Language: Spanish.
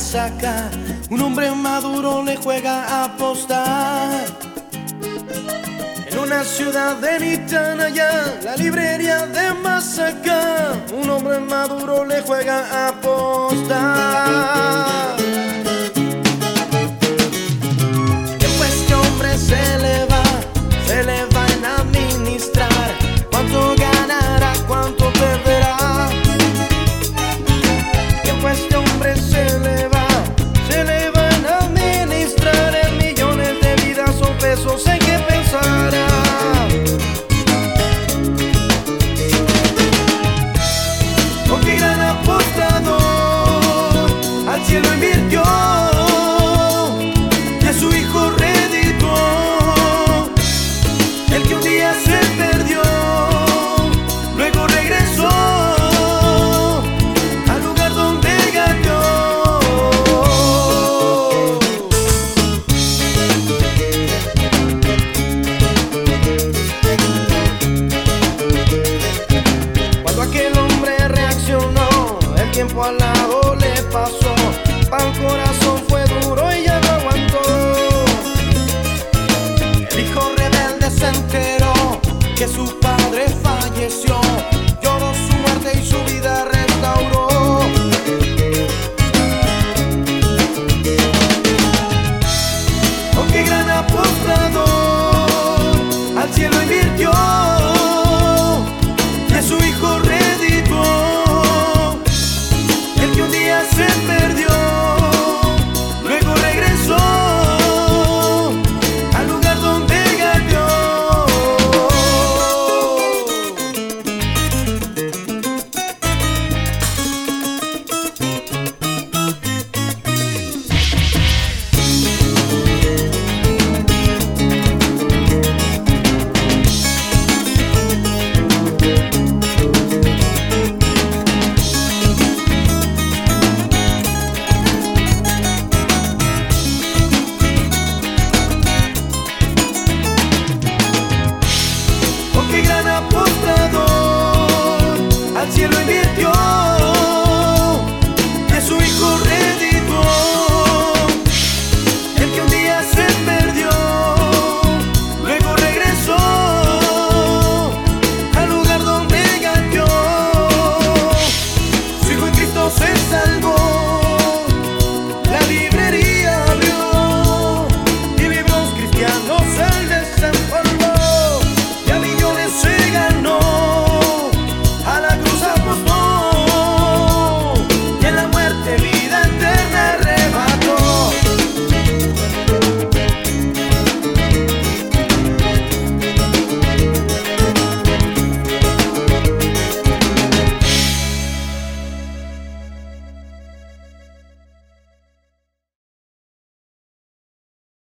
saca. Un hombre maduro le juega a apostar. En una ciudad de Nitanaya, la librería de Masaka, un hombre maduro le juega a apostar. Cielo invirtió y a su hijo reditó. El que un día se perdió, luego regresó al lugar donde ganó. Cuando aquel hombre reaccionó, el tiempo al lado le pasó. Pa' un corazón fue duro y ya no aguantó. El hijo rebelde se enteró que su padre gran apostador.